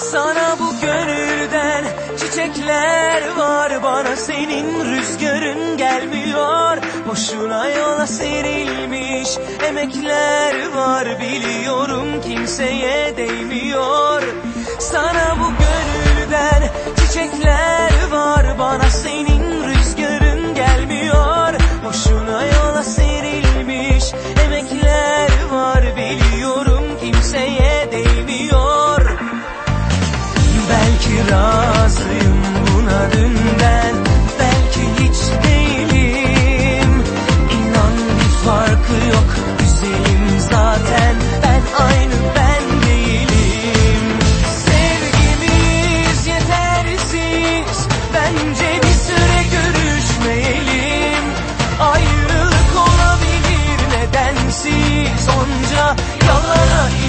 Sana bu gönülden çiçekler var. Bana senin rüzgarın gelmiyor. Boşuna yola serilmiş emekler var. Biliyorum kimseye değmiyor. Sana bu gönülden çiçekler Belki razıyım buna dünden Belki hiç değilim. İnan bir farkı yok Güzelim zaten. Ben aynı ben değilim. Sevgimiz yetersiz Bence bir süre görüşmeyelim. Ayrılık olabilir nedensiz. Onca yalana